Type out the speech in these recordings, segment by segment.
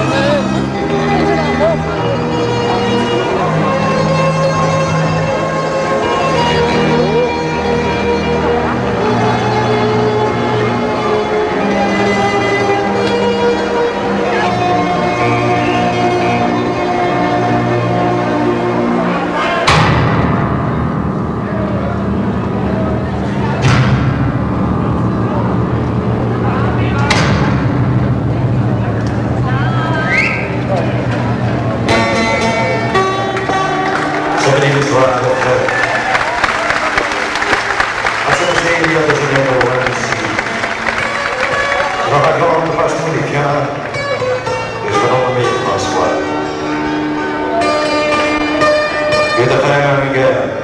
Amen. cheias de melancia. Vagarondo vas comunicar, Deuteronomio, nosso quadro. Quinta-feira, Miguel.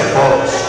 Yes,